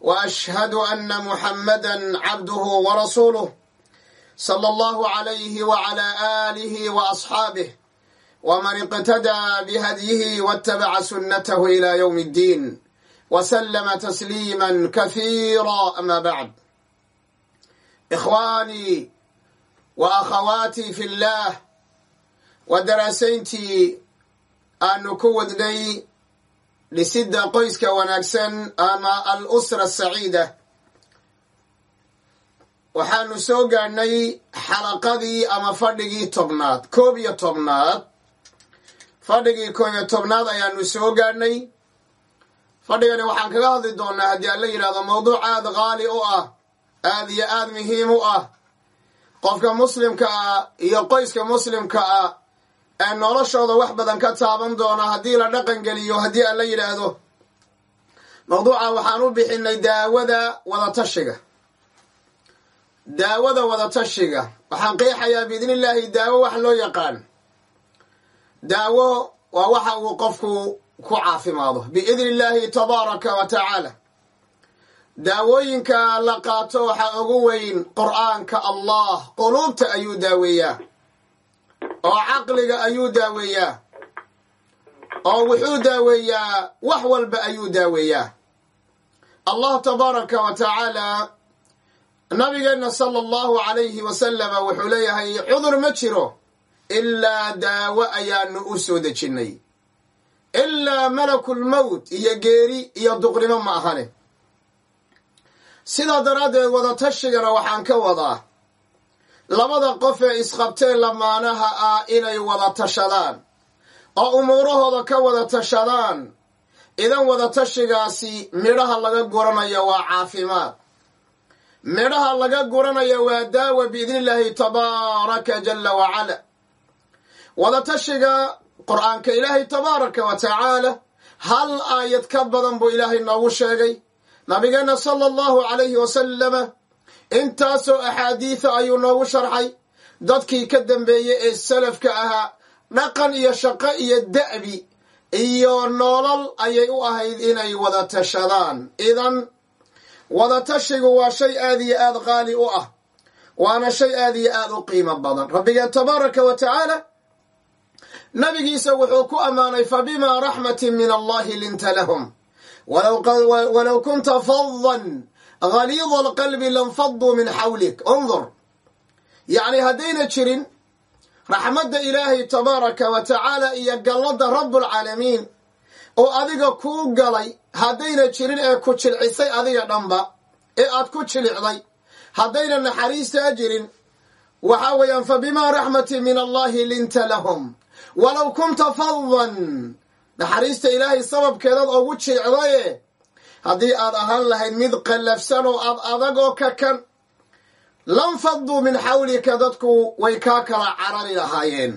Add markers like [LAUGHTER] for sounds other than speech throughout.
واشهد ان محمدا عبده ورسوله صلى الله عليه وعلى اله واصحابه ومن اقتدى بهديه واتبع سنته الى يوم الدين وسلم تسليما كثيرا اما بعد اخواني واخواتي في الله ودراسينتي aanu ku wadnay dhisidda qoyska wanaagsan ama al usra saciida. Waxaanu soo gaadhnay xalaqadii ama fadhigii tobnaad koob iyo tobnaad. Fadhigii koob iyo tobnaad ayaanu soo gaadhnay fadhigani waxaan kaga hadli doonaa haddii aan la yidhahdo mawduuc aada qaali u ah aada iyo aada muhiim u ah. Qofka muslimka ah iyo qoyska muslimka ah noloshooda wax badan ka taaban doona haddii la dhaqan geliyo haddii aan la yidhaahdo. Mawduuca waxaan u bixinay daawada wadatashiga. Daawada wadatashiga. Waxaan qeexayaa biidni illaahi daawo wax loo yaqaan. Daawo waa waxa uu qofku ku caafimaado. Biidni illaahi tabaaraka wa tacaala. Daawooyinka la qaato waxaa ugu weyn qur'aanka allah. Quluubta ayuu daaweeyaa oo caqliga ayuu daaweeyaa oo wuxuu daaweeyaa wax walba ayuu daaweeyaa. Allah tabaaraka wa tacaala nabigeenna sala allahu calayhi wasalama wuxuu leeyahay cudur ma jiro ilaa daawo ayaanu u soo dejinnay. Ilaa malakulmowt iyo geeri iyo duqnimo ma ahane. Sidaa daraaddeed wadaatashigana waxaan ka wadaa labada qof ee isqabtee lamaanaha ah inay wada tashadaan oo umuurahooda ka wada tashadaan. Idan wadatashigaasi midhaha laga guranayo waa caafimaad. Midhaha laga guranayo waa daawa biidni illaahi tabaaraka jalla wacala. Wadatashiga qur'aanka ilaahay tabaaraka wa tacaala hal aayad ka badan buu ilaahay noogu sheegay. Nabigeenna sala allahu calayhi wasalama intaasoo axaadiida ayuu noogu sharxay. Dadkii ka dambeeyey ee salafka ahaa dhaqan iyo shaqo iyo da'bi iyo noolal ayay u ahayd inay wada tashadaan. Idan wadatashigu waa shay aad iyo aad qaali u ah waana shay aad iyo aad u qiimo badan. Rabbigeen tabaaraka wa tacaala nabigiisa wuxuu ku ammaanay fa bimaa raxmatin min allahi linta lahum. Walow kunta fadan haliida alqalbi lanfaduu min xawlik undur yacni haddayna jirin raxmadda ilaahay tabaaraka wa tacaala iyo galladda rabbulcaalamiin oo adiga kuu galay haddayna jirin ee ku jilcisay adiga dhanba ee aad ku jilicday haddayna naxariistaa jirin waxaa weeyaan fa bimaa raxmatin min allahi linta lahum. Walow kunta fadan naxariista ilaahay sababkeedaad ugu jilicdaye haddii aad ahaan lahayd mid qallafsan oo ad adagoo ka kan lanfaduu min xawlika dadku way kaa kala carari lahaayeen.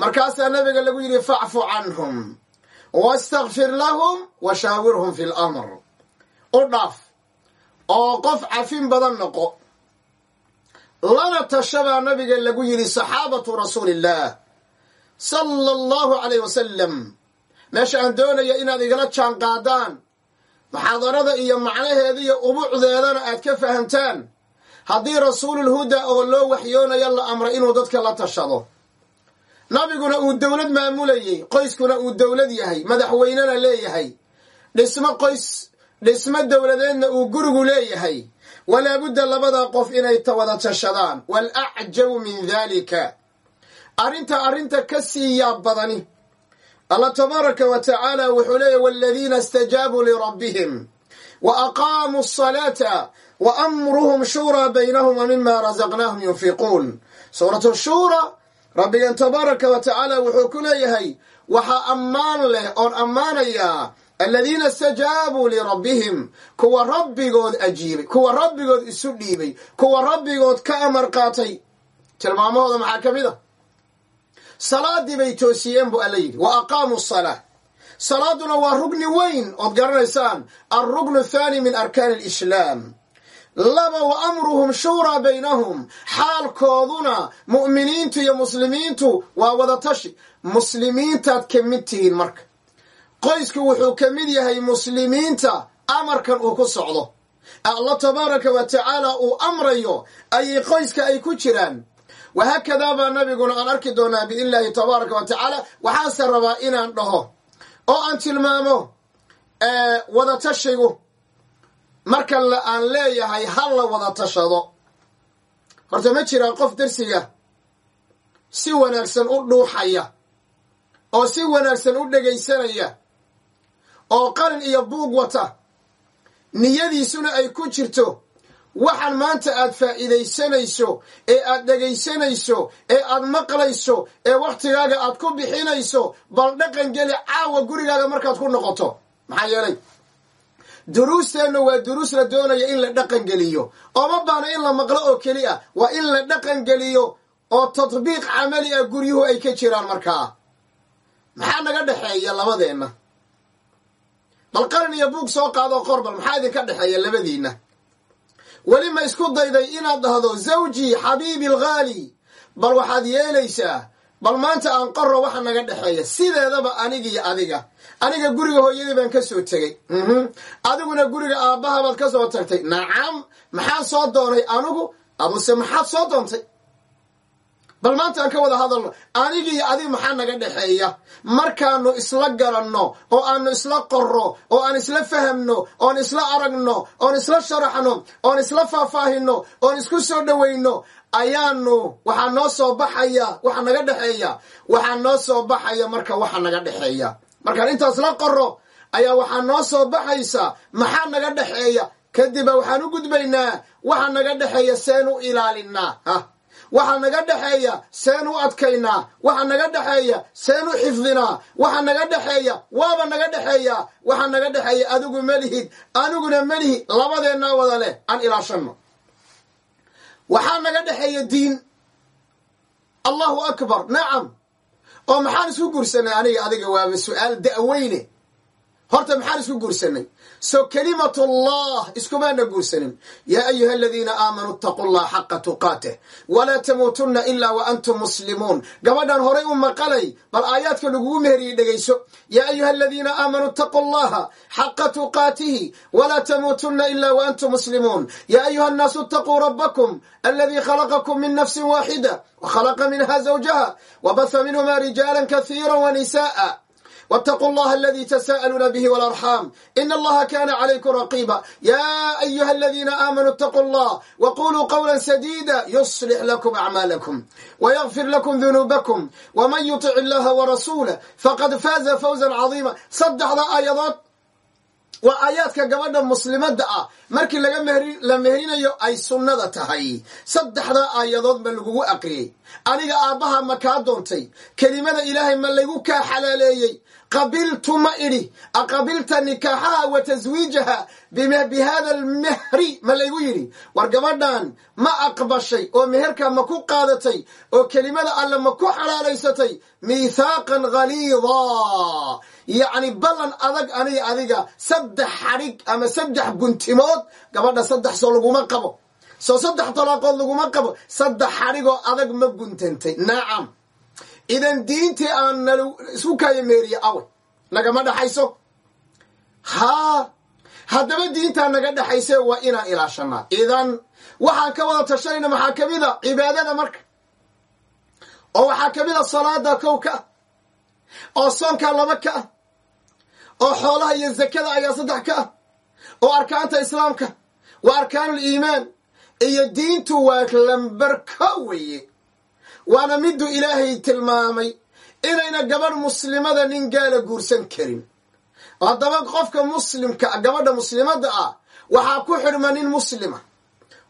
Markaasaa nabiga lagu yidhi facfu canhum wastakfir lahum wa shaawirhum fi lamr u dhaaf oo qof cafin badan noqo. Lana tashabaa nabiga lagu yidhi saxaabatu rasuuliillah sala allahu calayh wasalam meesha aan doonaya inaad igala jaan qaadaan muxaadarada iyo macnaheeda iyo ubuucdeedana aad ka fahamtaan haddii rasuululhuda oo loo waxyoonaya la amray inuu dadka la tashado. Nabiguna uu dowlad maamulayey qoyskuna uu dowlad yahay madaxweynena leeyahay. Dhismo qoys dhismo dowladeedna uu gurigu leeyahay. Walaabudda labada qof inay wada tashadaan. Wal acjabu min daalika arrinta arrinta ka sii yaab badani allah tabaaraka wa tacaala wuxuu leeyahy waladiina istajaabuu lirabbihim wa aqaamuu asalaata wa amruhum shuuraa baynahum wa mima rasaqnaahum yunfiquun. Suuratu shuura rabbigan tabaaraka wa wuxuu ku leeyahay waxaa ammaan leh oon ammaanayaa aladiina istajaabuu lirabbihim kuwa rabbigood ajiibay kuwa rabbigood isu dhiibay kuwa rabbigood ka amar qaatay tilmaamahooda maxaa ka mid a salaadii bay toosiyeen buu alla yidhi. Wa aqaamuu salaa salaaduna waa rugni weyn ood garanaysaan. Alrugnu athaani min arkaani alislaam. Laba wa amruhum shuuraa baynahum. Xaalkooduna mu'miniintu iyo muslimiintu waa wada tashi. Muslimiintaad ka mid tihiin marka. Qoysku wuxuu ka mid yahay muslimiinta amarkan uu ku socdo. Allah tabaaraka wa tacaala uu amrayo ayay qoyska ay ku jiraan wahaakadaa baa nabiguna aan arki doonaa biidn illaahi tabaaraka wa tacaala waxaase rabaa inaan dhaho. Oo aan tilmaamo wada tashigu marka aan leeyahay ha la wada tashado. Horta ma jiraan qof dersiga si wanaagsan u dhuuxaya oo si wanaagsan u dhegaysanaya oo qalin iyo buug wata. Niyadiisuna ay ku jirto waxaan maanta aad faa'iidaysanayso ee aad dhegaysanayso ee aad maqlayso ee wakhtigaaga aad ku bixinayso bal dhaqan geli caawa gurigaaga markaad ku noqoto. Maxaa yeelay duruusteenna waa duruus la doonaya in la dhaqan geliyo. Ooma baana in la maqlo oo keli ah waa in la dhaqan geliyo oo tatbiiq camali ah guryuhu ay ka jiraan markaa. Maxaa naga dhexeeya labadeenna? Bal qalin iyo buug soo qaadoo qorbal maxaa idinka dhexeeya labadiinna weli ma isku dayday inaad dhahdo zawjii xabiibi alghaali bal waxaad yeelaysaa bal maanta aan qorro waxa naga dhexeeya. Sideedaba anigiyo adiga. Aniga guriga hooyadii baan ka soo tegey adiguna guriga aabbahabaad ka soo tagtay. Nacam maxaa soo doonay anigu aduse maxaad soo doontay bal maanta aan ka wada hadalno anigiiyo adig maxaa naga dhexeeya? Markaanu isla garanno oo aanu isla qorro oo aan isla fahamno oon isla aragno oon isla sharaxno oon isla faahfaahino oon isku soo dhowayno ayaanu waxaa noo soo baxaya waxa naga dhexeeya. Waxaa noo soo baxaya marka waxa naga dhexeeya. Markaan intaas la qorro ayaa waxaa noo soo baxaysa maxaa naga dhexeeya? Kadibba waxaan u gudbaynaa waxa naga dhexeeya seen u ilaalinaa ha waxa naga dhexeeya seen u adkaynaa. Waxa naga dhexeeya seen u xifdinaa. Waxa naga dhexeeya waaba naga dhexeeya waxa naga dhexeeya adigu melihid aniguna melihid labadeennaa wada leh. Aan ilaashanno. Waxaa naga dhexeeya diin. Allahu akbar. Nacam oo maxaan isku guursanay aniga adiga waaba su'aal da'weyne. Horta maxaan isku guursanay so kelimat allah iskumaana guursanin. Yaa ayuha aladiina aamanuu itaquu llaha xaqa tuqaateh walaa tamuutunna ilaa wa antum muslimuun. Gabadhan horay u maqalay bal aayaadka lagugu meheriyey dhegayso. Yaa ayuha aladiina aamanuu itaquu llaha xaqa tuqaatihi walaa tamuutunna ilaa wa antum muslimuun. Yaa ayuha annaasu itaquu rabbakum aladii khalaqakum min nafsin waaxida wa khalaqa minha zawjaha wa baha minhumaa rijaala kasiira wa nisa'a واتقوا الله الذي تساءلون به والأرحام إن الله كان عليكم رقيبا يا أيها الذين آمنوا اتقوا الله وقولوا قولا سديدا يصلح لكم أعمالكم ويغفر لكم ذنوبكم ومن يطع الله ورسوله فقد فاز فوزا عظيما صدح ذا آيضات waa aayaadka gabadha muslimadda ah markii laga la meherinayo ay sunnada tahay saddexdaa aayadood ma lagugu aqriyey aniga aabbaha ma kaa doontay kelimada ilaahay ma laygu kaa xalaaleeyey. Qabiltu ma idhi. Aqabilta nikaaxaha wa taswiijaha bi hada almehri ma laygu yidhi. War gabadhan ma aqbashay oo meherka ma ku qaadatay oo kelimada alle ma ku xalaalaysatay miithaaqan haliidaa yacni ballan adag aniga adiga saddex xadhig ama saddex guntimood gabadha saddex soo laguma qabo soo saddex dalaaqood laguma qabo saddex xadhigoo adag ma guntantay. Nacam idan diintii aan nal isku kaayo meeriye away nagama dhexayso haa haddaba diintaa naga dhexayse waa inaan ilaashanaa idan waxaan ka wada tashanayna maxaa ka mid a? Cibaadada marka. Oo waxaa ka mid a salaada kow ka ah oo soonkaa laba ka. Ah oo xoolaha iyo zakada ayaa saddex ka. Ah oo arkaanta islaamka. Waa arkaanul iimaan iyo diintu waa lamber ka weye waana miduu ilaahay tilmaamay inayna gabadh muslimada nin gaala guursan karin. Haddaba qofka muslimka gabadha muslimadda ah waxaa ku xidhma nin muslima.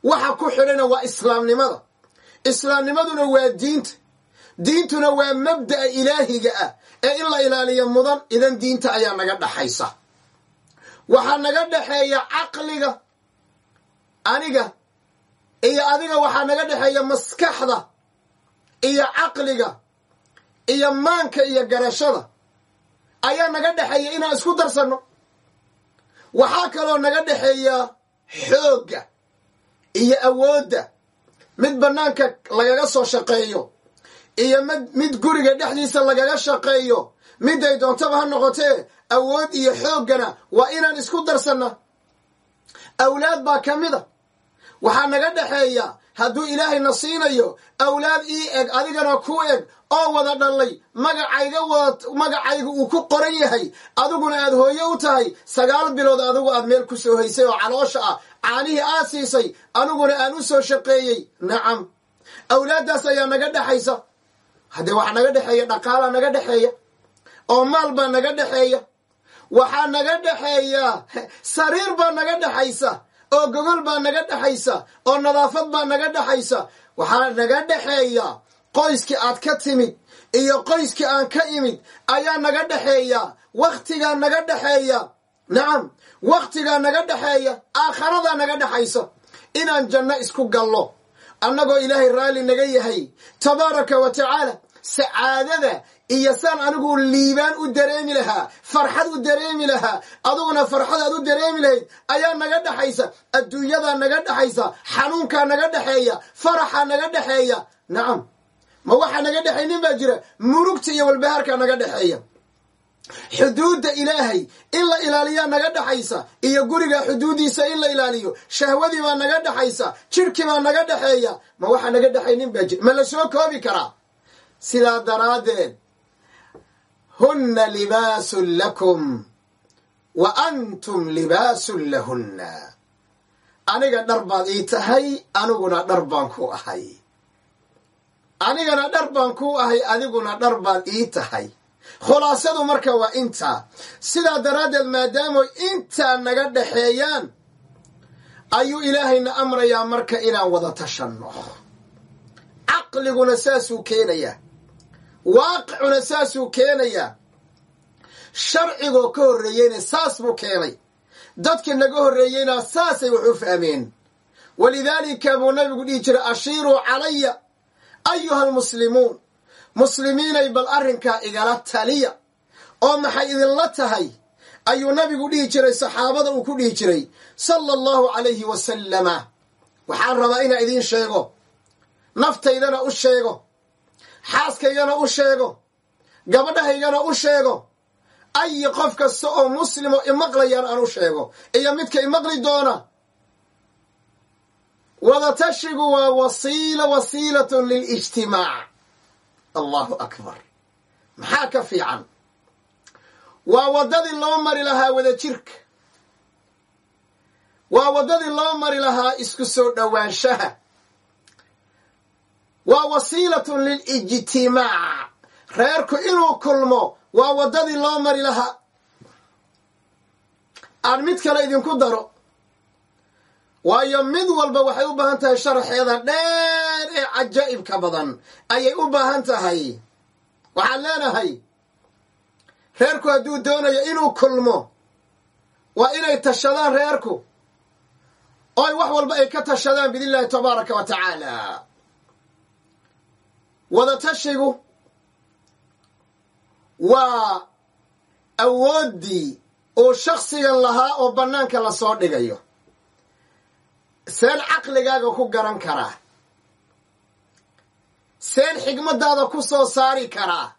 Waxa ku xidhana waa islaamnimada. Islaamnimaduna waa diinta. Diintuna waa mabda'a ilaahiga ah ee in la ilaaliyo mudan idan diinta ayaa naga dhaxaysa. Waxaa naga dhexeeya caqliga aniga iyo adiga waxaa naga dhexeeya maskaxda iyo caqliga iyo maanka iyo garashada. Ayaa naga dhexeeya inaan isku darsanno. Waxaa kaloo naga dhexeeya xoogga iyo awoodda mid bannaanka lagaga soo shaqeeyo iyo mid mid guriga dhexdiisa lagaga shaqeeyo. Miday doontaba ha noqotee awood iyo xooggana waa inaan isku darsanna. Awlaad baa ka mid a waxaa naga dhexeeya hadduu ilaahayna siinayo awlaad ii eg adigana ku eg oo wada dhallay magacayga magacayga uu ku qoran yahay adiguna aad hooye u tahay sagaal bilood adigu aad meel ku soo haysay oo caloosha ah caanihii aad siisay aniguna aan u soo shaqeeyey. Nacam. Awlaaddaas ayaa naga dhexaysa haddee waxaa naga dhexeeya dhaqaalaa naga dhexeeya oo maal baa naga dhexeeya waxaa naga dhexeeya [LAUGHS] sariir baa naga dhexaysa oo gogol baa naga dhexaysa oo nadaafad baa naga dhexaysa waxaa naga dhexeeya qoyskii aad ka timid iyo qoyskii aan ka imid ayaa naga dhexeeya wakhtigaa naga dhexeeya nacam wakhtigaa naga dhexeeya aakharadaa naga dhexaysa inaan janno isku gallo annagoo ilaahay raalli naga yahay. Tabaaraka wa tacaala sacaadada iyo saan anigu liibaan u dareemi lahaa farxad u dareemi lahaa adiguna farxad aad u dareemi lahayd ayaa naga dhexaysa adduunyadaa naga dhexaysa xanuunkaa naga dhexeeya faraxaa naga dhexeeya nacam ma waxaa naga dhexaynin baa jira murugta iyo walbahaarkaa naga dhexeeya xuduudda ilaahay in la ilaaliyaa naga dhexaysa iyo guriga xuduuddiisa in la ilaaliyo shahwadii baa naga dhexaysa jidhkii baa naga dhexeeya ma waxaa naga dhexaynin baa jira. Ma la soo koobi karaa? Sidaa daraaddeed hunna libaasun lakum wa antum libaasun lahunna aniga dhar baad ii tahay aniguna dhar baan ku ahay anigana dhar baan ku ahay adiguna dhar baad ii tahay khulaasadu marka waa intaa sidaa daraaddeed maadaamoy intaa naga dhexeeyaan ayuu ilaahayna amrayaa marka inaan wada tashanno caqliguna saasuu keenayaa waaqicuna saasuu keenayaa. Sharcigoo ka horreeyeyna saas buu keenay. Dadkii naga horreeyeyna saasay wax u fahmeen. Walidaalika buu nabigu dhihi jiray ashiiruu calaya ayuha almuslimuun. Muslimiinay bal arrinkaa igala taliya. Oo maxay idinla tahay? Ayuu nabigu dhihi jiray saxaabada uu ku dhihi jiray sala allahu calayhi wasalama waxaan rabaa inaan idiin sheego. Naftaydana u sheego xaaskaygana u sheego. Gabadhahaygana u sheego. Ayi qof kasta oo muslimo imaqlayaan aan u sheego. Iyo midka imaqli doona. Wadatashigu waa wasiila wasiilatun lilijtimaac allahu akbar. Maxaa ka fiican? Waa waddadii loo mari lahaa wada jirka waa waddadii loo mari lahaa isku soo dhowaanshaha waa wasiilatun lilijtimaac. Reerku inuu kulmo waa waddadii loo mari lahaa. Aan mid kale idinku daro. Waayo mid walba waxay u baahan tahay sharaxeeda dheer ee cajaa'ibka badan. Ayay u baahan tahay. Waxaan leenahay reerku hadduu doonayo inuu kulmo waa inay tashadaan reerku. Oy wax walba ay ka tashadaan biidn illahi tabaaraka wa tacaala wadatashigu waa awooddii uu shaksigan lahaa oo bannaanka la soo dhigayo. Seen caqligaaga ku garan karaa seen xigmadaada ku soo saari karaa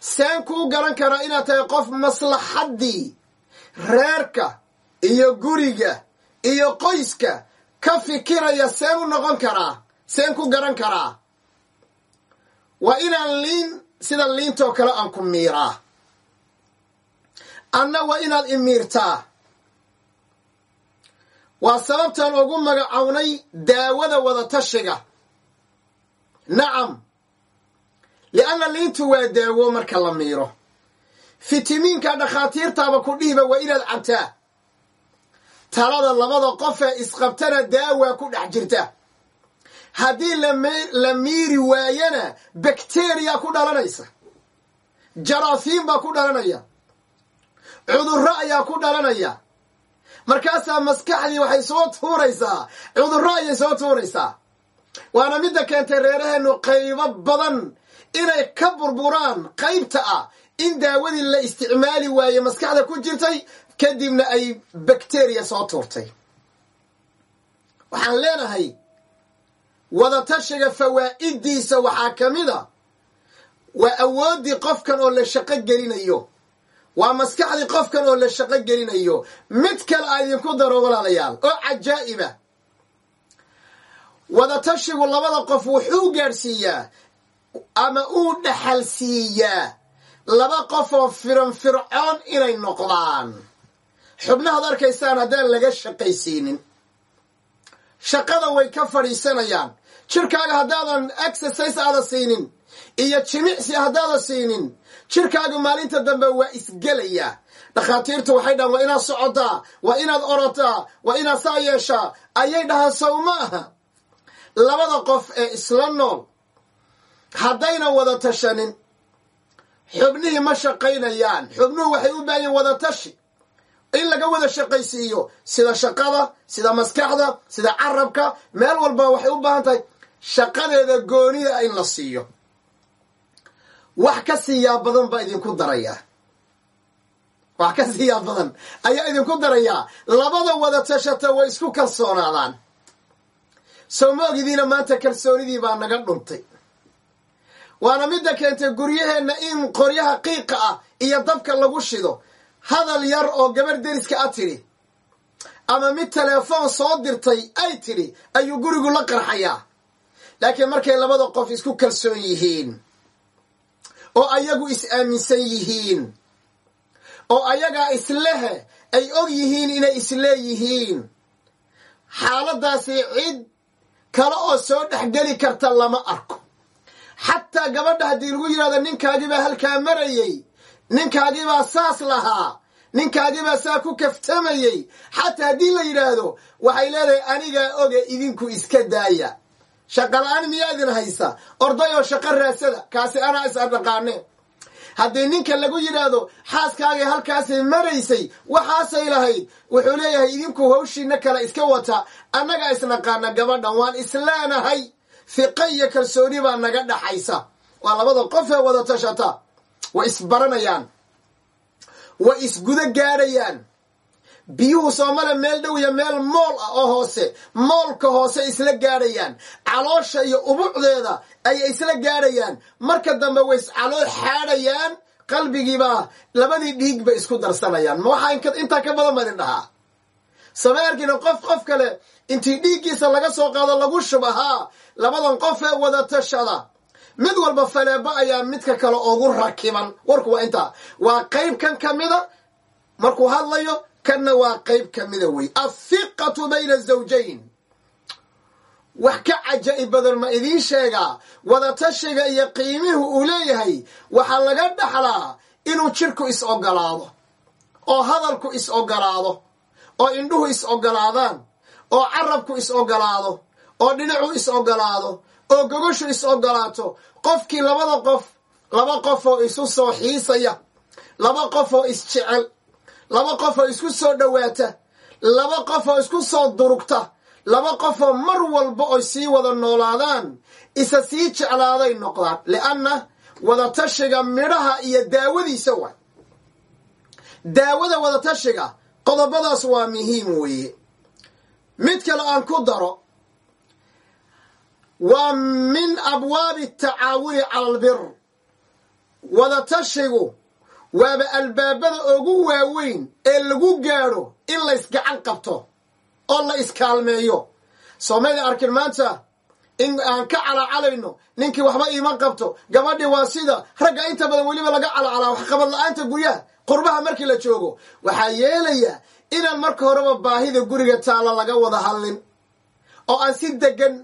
seen kuu garan karaa inaad tahay qof maslaxaddii reerka iyo guriga iyo qoyska ka fikiraya seen u noqon karaa seen ku garan karaa waa inaan liin sida liintoo kale aan ku miiraa anna waa inaad imiirtaa waa sababtaan ugu magacownay daawada wadatashiga. Nacam. Lianna liintu waa daawo marka la miiro. Fitamiinka dhakhaatiirtaaba ku dhihiba waa inaad cabtaa talada labada qof ee isqabtana daawaa ku dhex jirta haddii la miiri waayana bakteriya ku dhalanaysa. Jaraafiin baa ku dhalanaya. Cudurro ayaa ku dhalanaya. Markaasaa maskaxdii waxay soo tuuraysaa. Cudurro ayay soo tuuraysaa. Waana midda keentay reeraheennu qaybo badan inay ka burburaan qaybta ah in daawadii la isticmaali waaye maskaxda ku jirtay kadibna ay bakteriya soo tuurtay. Waxaan leenahay wadatashiga fawaa'idiisa waxaa ka mid a waa awooddii qofkan oo la shaqo gelinayo waa maskaxdii qofkan oo la shaqo gelinayo. Mid kale a idinku daro walaalayaal oo cajaa'iba wadatashigu labada qof wuxuu gaadhsiiyaa ama uu dhaxal siiyaa laba qof oo firan fircoon inay noqdaan. Xubnahaad arkaysaan haddaan laga shaqaysiinin. Shaqada way ka fadhiisanayaan jirkaaga haddaadan exercise aada siinin iyo jimicsi haddaada siinin jirkaaga maalinta dambe waa isgelayaa. Dhakhaatiirtu waxay dhahaan waa inaad socotaa waa inaad orotaa waa inaad saa yeeshaa. Ayay dhahaan sow ma aha. Labada qof ee isla nool haddayna wada tashanin. Xubnihii ma shaqaynayaan. Xubnuhu waxay u baahan yihiin wada tashi. In laga wada shaqaysiiyo sida shaqada sida maskaxda sida carabka meel walba waxay u baahan tahay shaqadeeda goonida in la siiyo. Wax ka siiyaa badan baa idinku darayaa wax ka siiyaa badan ayaa idinku darayaa labada wada tashata way isku kalsoonaadaan. Sow ma ogidiina maanta kalsoonidii baa naga dhuntay waana midda keentay guryaheenna in qoryaha qiiqa ah iyo dabka lagu shido. Hadal yar oo gabarh deriska a tidhi ama mid telefoon soo dirtay ay tidhi ayuu gurigu la qarxayaa laakiin markay labada qof isku kalsoon yihiin oo ayagu is-aaminsan yihiin oo ayagaa islehe ay og yihiin inay isleeyihiin xaaladaasi cid kale oo soo dhexgeli karta lama arko. Xataa gabadha haddii lagu yidhahdo ninkaagibaa halkaa marayey ninkaagibaa saas lahaa ninkaagibaa saa ku kaftamayey xataa haddii la yidhaahdo waxay leedahay anigaa oge idinku iska daaya shaqala-aan miyaa idin haysa? Ordayoo shaqo raasada. Kaasi anaa is adhaqaane haddii ninka lagu yidhaahdo xaaskaagay halkaasay maraysay waxaasay lahayd wuxuu leeyahay idinku hawshiina kale iska wata. Annagaa isnaqaana gabadhan waan isleenahay fiqa iyo kalsooni baa naga dhaxaysa. Waa labada qof ee wada tashata. Way isbaranayaan way isguda gaadhayaan biyuhu soomale meel dhow iyo meel mool ah oo hoose moolka hoose isla gaadhayaan. Caloosha iyo ubucdeeda ayay isla gaadhayaan. Marka dambe way iscaloo xaadhayaan qalbigiibaa labadii dhiig bay isku darsanayaan. Ma waxaa intaa ka badan baa idin dhahaa sameerkiina qof qof kale intii dhiiggiisa laga soo qaado lagu shubahaa labadan qof ee wada tashada. Mid walba faleebo ayaa midka kale ugu rakiban. Warku waa intaa. Waa qayb kan ka mida markuu hadlayo kanna waa qayb ka mida wey athiqatu bayna zawjayn. Wax ka cajaa'ib badan ma idiin sheegaa wadatashiga iyo qiimihu uu leeyahay waxaa laga dhaxlaa inuu jidhku is ogolaado oo hadalku is ogolaado oo indhuhu is ogolaadaan oo carabku is ogolaado oo dhinacu is ogolaado oo gogoshu is ogolaato. Qofkii labada qof laba qof oo isu soo xiisaya laba qof oo isjecel laba qof oo isku soo dhowaata laba qof oo isku soo durugta laba qof oo mar walba oy sii wada noolaadaan isa sii jeclaaday noqdaan. Lianna wadatashiga midhaha iyo daawadiisa waay daawada wadatashiga qodobadaas waa muhiim weeye. Mid kale aan ku daro waa min abwaabi tacaawuni cala albir wadatashigu waaba albaabada ugu waaweyn ee lagu gaadho in la ysgacan qabto oo la iskaalmeeyo. Soomayda arkin maanta in aan ka calaacalayno ninkii waxba iima qabto gabadhii waa sida ragga inta badan weliba laga calacalaa waxqabad la'aanta guryaha qurbaha markii la joogo waxaa yeelaya inaan marka horeba baahida guriga taalla laga wada hadlin oo aan si degan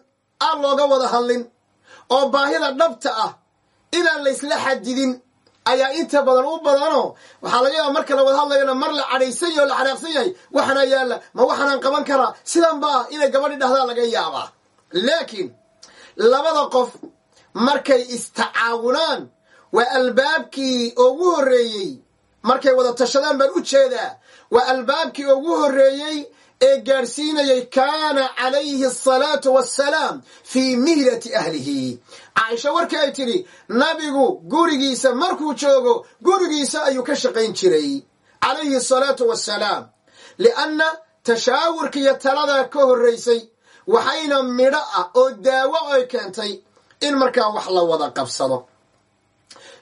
aan looga wada hadlin oo baahida dhabta ah inaan laysla xadidin ayaa inta badan u badanoo waxaa laga yaaba marka la wada hadlayona mar la cadhaysan yahy o la xanaaqsan yahay waxanaa yaalla ma waxanaan qaban karaa? Sidan ba ah inay gabadhi dhahdaa laga yaabaa. Laakiin labada qof markay istacaawunaan waa albaabkii ugu horreeyey. Markay wada tashadaan baan u jeedaa. Waa albaabkii ugu horreeyey ee gaadhsiinayay kaana calayhi asalaatu wassalaam fii mihlati ahlihi. Caaisha warkii ay tidhi nabigu gurigiisa markuu joogo gurigiisa ayuu ka shaqayn jiray calayhi asalaatu wassalaam lianna tashaawurka iyo taladaa ka horraysay waxayna midho ah oo daawo ay keentay in markaa wax la wada qabsado.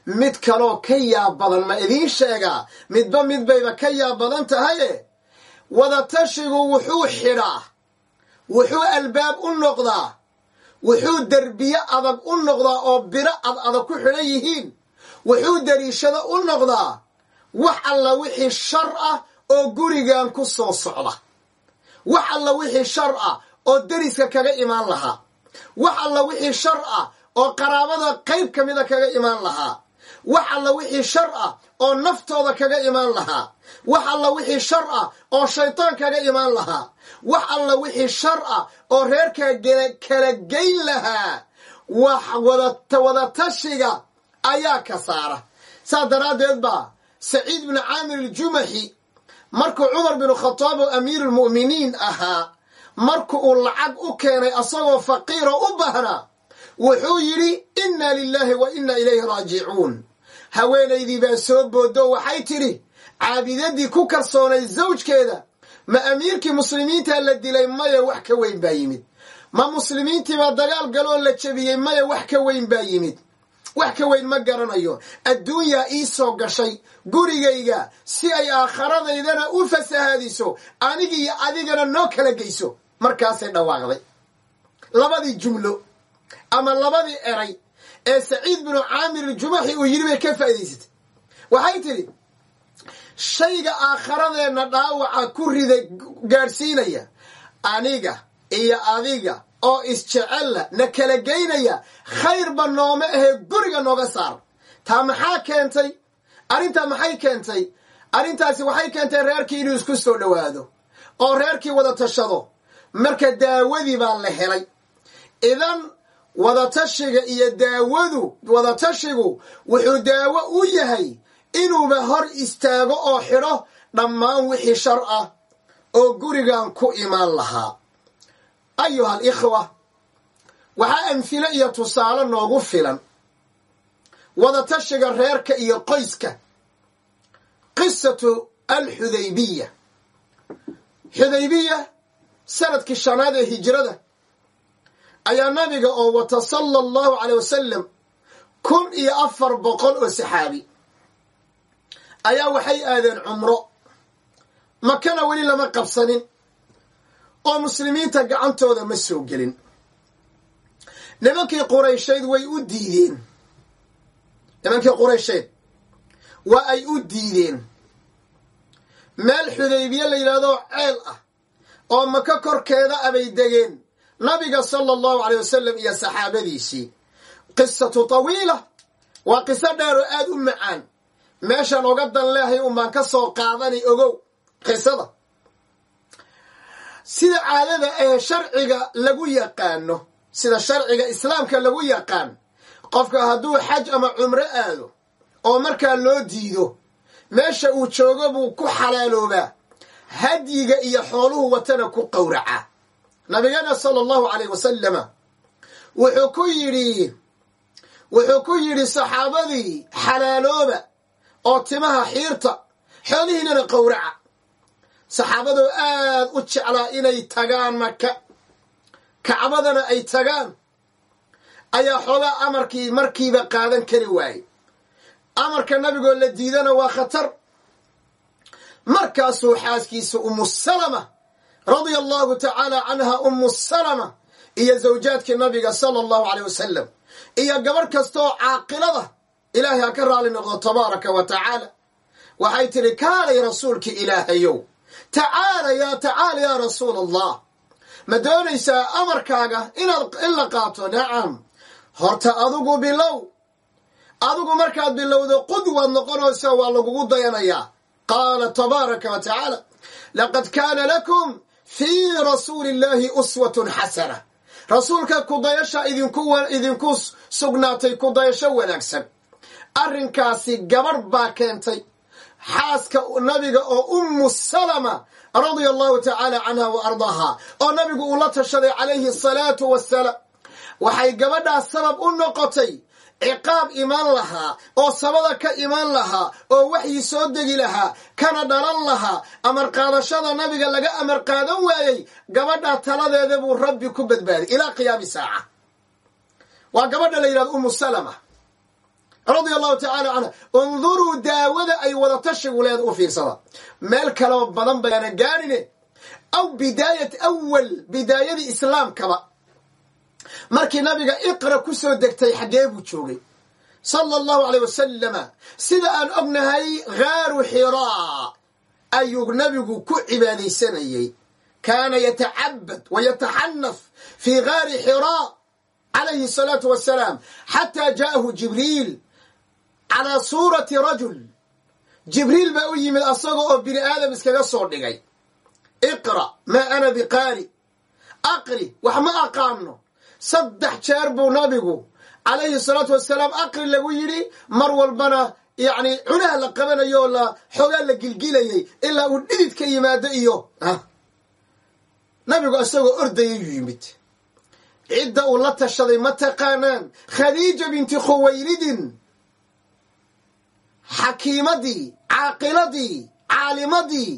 Mid kaloo ka yaab badan ma idiin sheegaa midba mid bayba ka yaab badan tahaye wadatashigu wuxuu xidhaa wuxuu albaab u noqdaa wuxuu derbiye adag u noqdaa oo biro ad adag ku xidhan yihiin wuxuu dariishado u noqdaa wax alla wixii shar ah oo gurigan ku soo socda wax alla wixii shar ah oo deriska kaga imaan lahaa wax alla wixii shar ah oo qaraabada qayb ka mida kaga imaan lahaa wax alla wixii shar ah oo naftooda kaga imaan lahaa. Wax alla wixii shar ah oo shaytaan kaga imaan lahaa. Wax alla wixii shar ah oo reerka kala geyn lahaa. Wax wadatashiga ayaa ka saara. Saas daraaddeed baa saciid binu caamir aljumaxi markuu cumar binu khataab oo amiiruulmu'miniin ahaa marku uu lacag u keenay asagoo faqiiro u baahnaa wuxuu yidhi inna lilaahi wa inna ilayhi raajicuun haweenaydii baa soo booddo waxay tidhi caabidadii ku kalsoonay zawjkeeda ma amiirkii muslimiintaa la dilay maya wax ka weyn baa yimid. Ma muslimiintiibaa dagaal galoo la jebiyey maya wax ka weyn baa yimid. Wax ka weyn ma garanayo. Adduunyaa ii soo gashay. Gurigayga si ay aakhiradaydana u fasahaadiso aniga iyo adigana noo kala geyso. Markaasay dhawaaqday. Labadii jumlo ama labadii eray ee saciid binu caamir aljumaxi uu yidhi bay ka faa'idaysatay. Waxay tidhi shayga aakharadeenna dhaawaca ku rida gaadhsiinaya aniga iyo adiga oo isjecella na kala geynaya khayrba nooma ahee guriga nooga saar. Taa maxaa keentay? Arrintaa maxay keentay? Arrintaasi waxay keentay reerkii inuu isku soo dhowaado oo reerkii wada tashado. Marka daawadii baa la helay. Idan wadatashiga iyo daawadu wadatashigu wuxuu daawo u yahay inuuba hor istaago oo xidho dhammaan wixii shar ah oo gurigan ku imaan lahaa. Ayuha alikhwa waxaa amhilo iyo tusaale noogu filan. Wadatashiga reerka iyo qoyska. Qisatu alxudaybiya xudaybiya sannadkii shanaad ee hijrada ayaa nabiga oo wata sala allahu caley wasalam kun iyo afar boqol oo saxaabi. Ayaa waxay aadeen cumro. Makana weli lama qabsanin. Oo muslimiinta gacantooda ma soo gelin. Nimankii quraysheed way u diideen. Nimankii quraysheed waa ay u diideen. Meel xudaybiye la yidhaahdo ceel ah. Oo maka korkeeda abay degeen nabiga sala allahu caley wasalam iyo saxaabadiisii qisatu tawiila waa qiso dheer aada u macaan. Meeshaan oga dan leehay unbaan ka soo qaadanay ogow qisada sida caadada ee sharciga lagu yaqaano sida sharciga islaamka lagu yaqaan qofka hadduu xaj ama cumro aado oo markaa loo diido meesha uu joogo buu ku xalaaloobaa hadyiga iyo xooluhu watana ku qowraca nabigana sala allahu caleyh wasalama wuxuu ku yidhi wuxuu ku yidhi saxaabadii xalaalooba oo timaha xiirta xoolihiinana qowraca. Saxaabadoo aad u jeclaa inay tagaan maka kacbadana ay tagaan. Ayaa xoogaa amarkii markiiba qaadan kari waayey. Amarka nabigoo la diidana waa khatar. Markaasuu xaaskiisa umu salama radia allahu tacaala canha umu salama iyo zawjaadkii nabiga sala allahu caleyh wasalam iyo gabarh kastaoo caaqilada ilaahay ha ka raali noqdo tabaaraka wa tacaala waxay tidhi kaalay rasuulki ilaahayow tacaala yaa tacaala yaa rasuul allah ma doonaysaa amarkaaga inaad in la qaato? Nacam horta adigu bilow. Adigu markaad bilowdo qudwaad noqonaysa waa lagugu dayanayaa. Qaala tabaaraka wa tacaala laqad kaana lakum fii rasuuli illaahi uswatun xasana rasuulka kudayasha idinku sugnaatay kudayasho wanaagsan arrinkaasi gabarh baa keentay xaaska nabiga oo ummu salama radia allahu tacaala canha wa ardaaha oo nabigu uu la tashaday calayhi asalaatu wassalaam waxay gabadhaas sabab u noqotay ciqaab imaan lahaa oo sabada ka imaan lahaa oo waxyi soo degi lahaa kana dhalan lahaa amar qaadashada nabiga laga amar qaadan waayey gabadha taladeeda buu rabbi ku badbaaday ilaa qiyaami saaca. Waa gabadha la yidhahdo umu salama radia allahu tacaala canha unduruu daawada ay wadatashigu leeda u fiirsada. Meel kaloo badan baana gaarine. Aw bidaayat awal bidaayadii islaamkaba markii nabiga iqra ku soo degtay xaggee buu joogay. Sala allahu aleyh wasalama sida aan ognahay khaaru xiraa ayuu nabigu ku cibaadaysanayey kaana yatacabad wa yataxanaf fii gaari xiraa calayhi asalaatu wassalaam xataa jaa'ahu jibriil calaa suurati rajul. Jibriil baa u yimid asaga oo bini aadam iskaga soo dhigay. Iqra maa ana biqaari aqri wax ma aqaano saddex jeer buu nabigu calayhi salaatu wasalaam aqri lagu yidhi mar walbana yacni cunaha la qabanayo oo la xoogaa la gilgilayay ilaa uu dhidid ka yimaado iyo nabigu isagoo ordayayuu yimid. Cidda uu la tashaday ma taqaanaan. Khadiija binti khuwaylidin xakiimadii caaqiladii caalimadii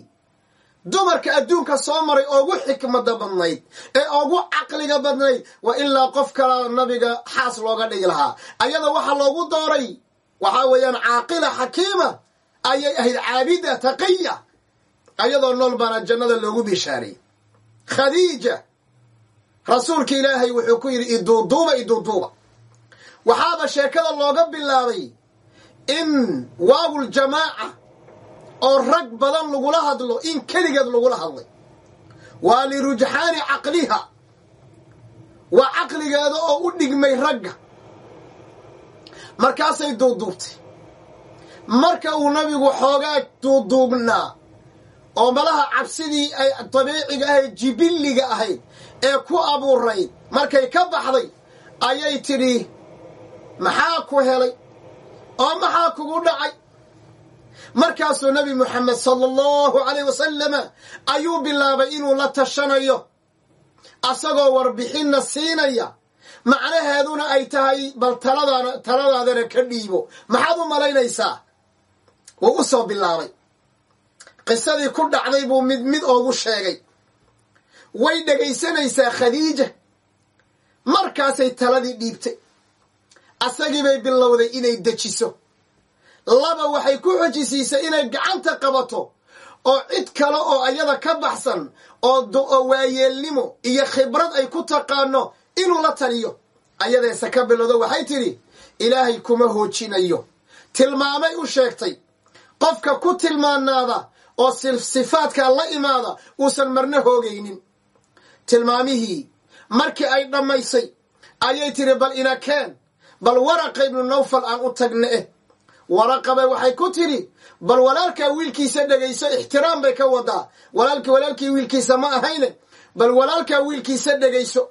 dumarka adduunka soo maray oogu xikmada badnayd ee oogu caqliga badnayd waa ilaa qof kala nabiga xaas looga dhigi lahaa. Ayada waxaa loogu dooray waxaa weeyaan caaqila xakiima ayay ahayd caabida taqiya. Ayadoo nool baana jannada loogu bishaaray. Khadiija rasuulka ilaahay wuxuu ku yidhi iduuduuba iduuduuba waxaaba sheekada looga bilaabay in waawul jamaaca oo rag badan lagula hadlo in keligeed lagula hadlay waa lirujxaani caqliha. Waa caqligeeda oo u dhigmay ragga. Markaasay duuduubtay. Marka uu nabigu xoogaa duuduubnaa oo malaha cabsidii ay dabiiciga ahayd jibilliga ahayd ee ku abuurayd markay ka baxday ayay tidhi maxaa ku helay? Oo maxaa kugu dhacay markaasuu nabi moxamed sala allahu alayh wasalama ayuu bilaabay inuu la tashanayo asagoo warbixinna siinaya. Macnaheeduna ay tahay bal taladaana taladaadana ka dhiibo. Maxaad u malaynaysaa? Wuu u soo bilaabay. Qisadii ku dhacday buu mid mid oogu sheegay. Way dhegaysanaysaa khadiija. Markaasay taladii dhiibtay. Asagii bay bilowday inay dejiso laba waxay ku xojisiisay inay gacanta qabato oo cid kale oo ayada ka baxsan oo waayeelnimo iyo khibrad ay ku taqaano inuu la taliyo. Ayadeese ka bilowdo waxay tidhi ilaahay kuma hoojinayo. Tilmaamay u sheegtay qofka ku tilmaanaada oo sifaadka la imaada uusan marna hoogaynin. Tilmaamihii markii ay dhammaysay ayay tidhi bal inakeen bal waraqa ibnu nawfal aan u tagna eh waraqaba waxay ku tidhi bal walaalkaa wiilkiisa dhegayso ixtiraam bay ka wadaa walaalki walaalkii wiilkiisa ma ahayne bal walaalkaa wiilkiisa dhegayso.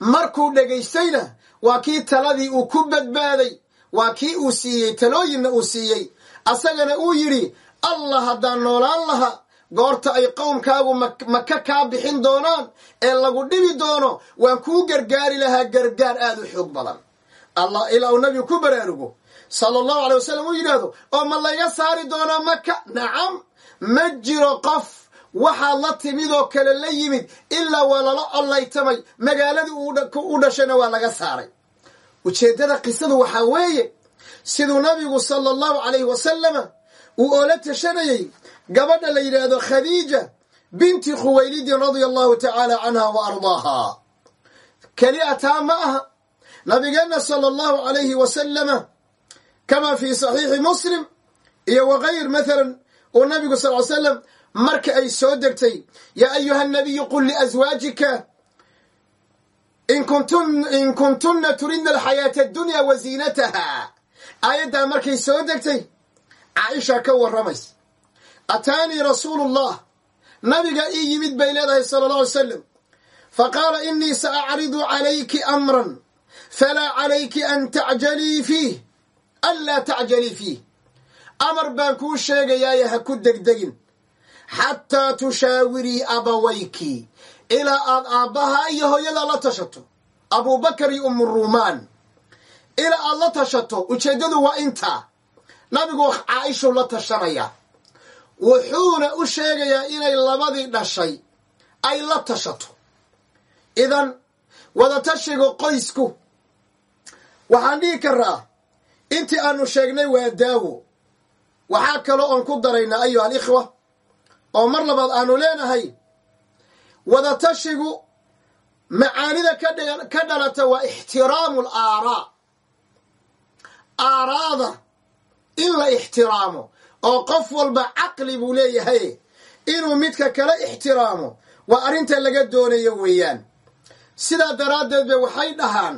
Markuu dhegaystayna waa kii taladii uu ku badbaaday waa kii uu siiyey talooyinna uu siiyey. Asagana uu yidhi allah haddaan noolaan lahaa goorta ay qowmkaagu maka kaa bixin doonaan ee lagu dhibi doono waan kuu gargaari lahaa gargaar aad u xoog badan. Allah ilaa uu nabigu ku baraarugo sala allahu alay wasalam uu yidhaahdo oo ma layga saari doonaa maka nacam ma jiro qof waxaad la timidoo kale la yimid ilaa waa lala ollaytamay magaaladii u dhashayna waa laga saaray. Ujeeddada qisadu waxaa weeye siduu nabigu sala allahu calayhi wasalama uu oola tashanayey gabadha la yidhaahdo khadiija binti khuwaylidin radia allahu tacaala canha wa ardaaha. Keliya taa ma aha. Nabigeenna sala allahu calayhi wasalama kama fi saxiixi muslim iyo wagayr mathalan uu nabigu sal ly slam marka ay soo degtay yaa ayuha nabiyu qul liaswaajika in kuntunna turidna alxayaata addunya wa ziinataha aayaddaa markay soo degtay caaisha ka warramays ataanii rasuulu llah nabiga ii yimid bay leedahay sala alla alay salam faqaala inii sa acridu calayki amran falaa calayki an tacjalii fiih anlaa tacjalii fiih. Amar baan kuu sheegayaaye ha ku degdegin. Xataa tushaawirii abawayki ilaa aad aabbaha iyo hooyada la tashato. Abuubakar iyo umuruumaan ilaa aad la tashato ujeeddadu waa intaa nabigu caaishuu la tashanaya wuxuuna u sheegayaa inay labadii dhashay ay la tashato. Idan wadatashiga qoysku. Waxaan dhihi karaa intii aanu sheegnay waa daawo. Waxaa kaloo oon ku daraynaa ayuha alikhwa oo mar labaad aanu leenahay wadatashigu macaanida ka dhalata waa ixtiraamu al aaraa. Aaraada in la ixtiraamo oo qof walba caqli buu leeyahay inuu midka kala ixtiraamo. Waa arrinta laga doonayo weeyaan. Sidaa daraaddeed ba waxay dhahaan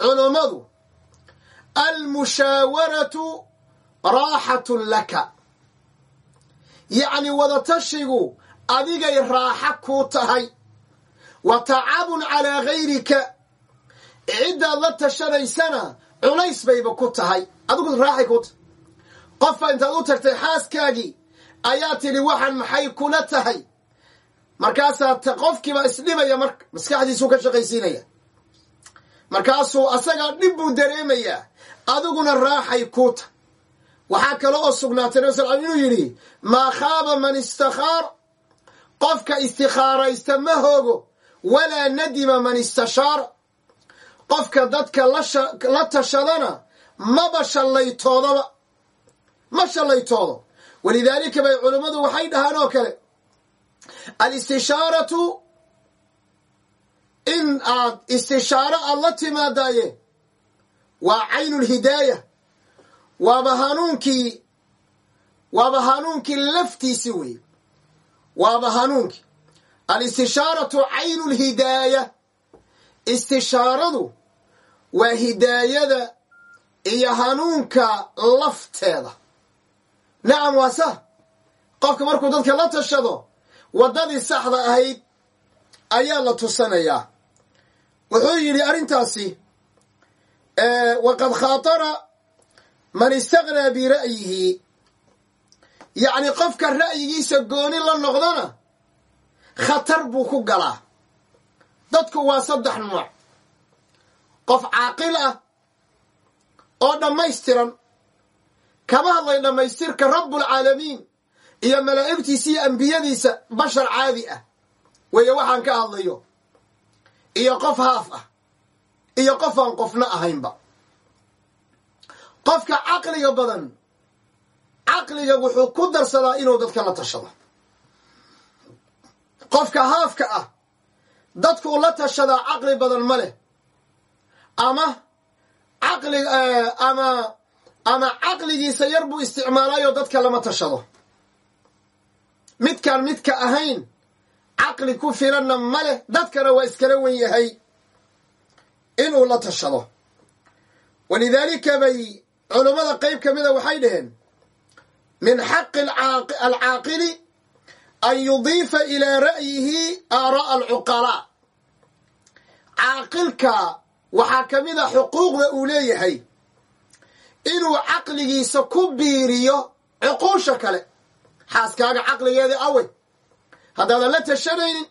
culummadu almushaawaratu raaxatun laka. Yacni wadatashigu adigay raaxa kuu tahay. Wa tacabun calaa gayrika. Ciddaad la tashanaysana culays bayba ku tahay. Adigu raaxay kuu tahay. Qofba intaad u tagtay xaaskaagii ayaa tidhi waxaan maxay kula tahay? Markaasaa qofkiiba isdhibaya marka maskaxdiisuu ka shaqaysiinaya markaasuu asagaa dhib buu dareemayaa. Adiguna raaxay kuu tahay waxaa kale oo sugnaatay nabi sal inuu yidhi maa khaaba man istakhaar? Qofka istikhaaraysta ma hoogo walaa nadima man istashaara qofka dadka la tashadana maba shallaytoodaba ma shallaytoodo. Walidaalika bay culummadu waxay dhahaan oo kale alistishaaratu in aad istishaaro aad la timaadaaye waa caynulhidaaya waaba hanuunkii waaba hanuunkii laftiisi weeye waaba hanuunkii alistishaaratu caynulhidaaya istishaaradu waa hidaayada iyo hanuunka lafteeda nacam waa sa qofka markuu dadka la tashado waddadii saxda ahayd ayaa la tusanayaa wuxuu yidhi arrintaasi waqad khaatara man istaqnaa bira'yihi. Yacni qofka ra'yigiisa gooni la noqdana khatar buu ku galaa. Dadku waa saddex nooc. Qof caaqil ah oo dhammaystiran kama hadlay dhammaystirka rabbulcaalamiin iyo malaa'igtiisa iyo ambiyadiisa bashar caadi ah. Weeye waxaan ka hadlayo iyo qof haaf ah. Iyo qof aan qofna ahaynba. Qofka caqliga badan caqliga wuxuu ku darsadaa inuu dadka la tashado. Qofka haafka ah dadkuu la tashadaa caqli badan ma leh. Ama caqli ama ama caqligiisa yar buu isticmaalayo dadka lama tashado. Midkaan midka ahayn caqli ku filanna ma leh dadkana waa iskala wen yahay inuu la tashado. Walidaalika bay culummada qayb ka mida waxay dhaheen min xaqi alcaaqili an yudiifa ilaa ra'yihi aara'a alcuqalaa caaqilka waxaa ka mid a xuquuqda uu leeyahay inuu caqligiisa ku biiriyo cuquusha kale. Xaaskaaga caqligeeda awey haddaadan la tashanaynin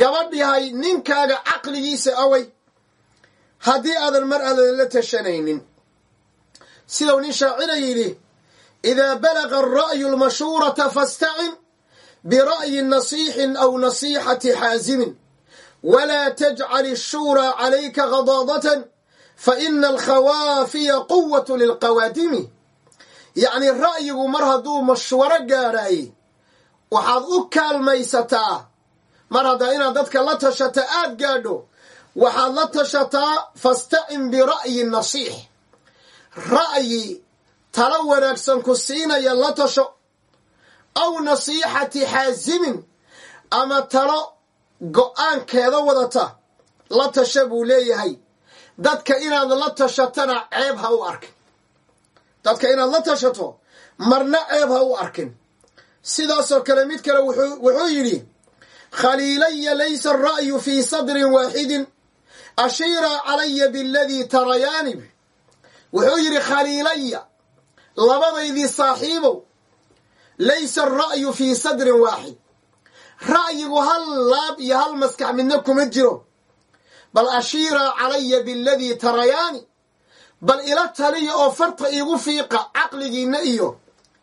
gabadhihay ninkaaga caqligiisa awey haddii aadan mar aadan la tashanaynin. Sidau nin shaacira yidhi idaa balaga ara'yu lmashuurata fastacin bira'yi nasiixin aw nasiixati xaasimin. Walaa tajcal ishuuraa calayka khadaadatan faina alkhawaafiya quwatu lilqawaadimi. Yacni ra'yigu mar hadduu mashwaro gaadhaaye waxaad u kaalmaysataa mar haddaa inaad dadka la tashata aad gaadho waxaad la tashataa fastacin bira'yi nasiix. Ra'yi talo wanaagsan ku siinaya la tasho aw nasiixati xaasimin ama talo go'aankeeda wadata la tasha buu leeyahay. Dadka inaad la tashatana ceeb ha u arkin. Dadka inaad la tashato marna ceeb ha u arkin sidaasoo kale mid kale wuxuu yidhi khaliilaya laysa ara'yu fii sadrin waaxidin ashiiraa calaya biladii tarayaani wuxuu yidhi khaliilaya labadaydii saaxiibow laysa alra'yu fii sadrin waaxid ra'yigu hal laab iyo hal maskax midna kuma jiro. Bal ashiiraa calaya biladii tarayaani bal ila taliya oo farta iigu fiiqa caqligiinna iyo